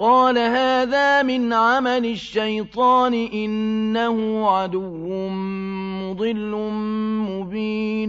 قَالَ هَٰذَا مِنْ عَمَلِ الشَّيْطَانِ ۖ إِنَّهُ عَدُوٌّ مُّضِلٌّ مُّبِينٌ.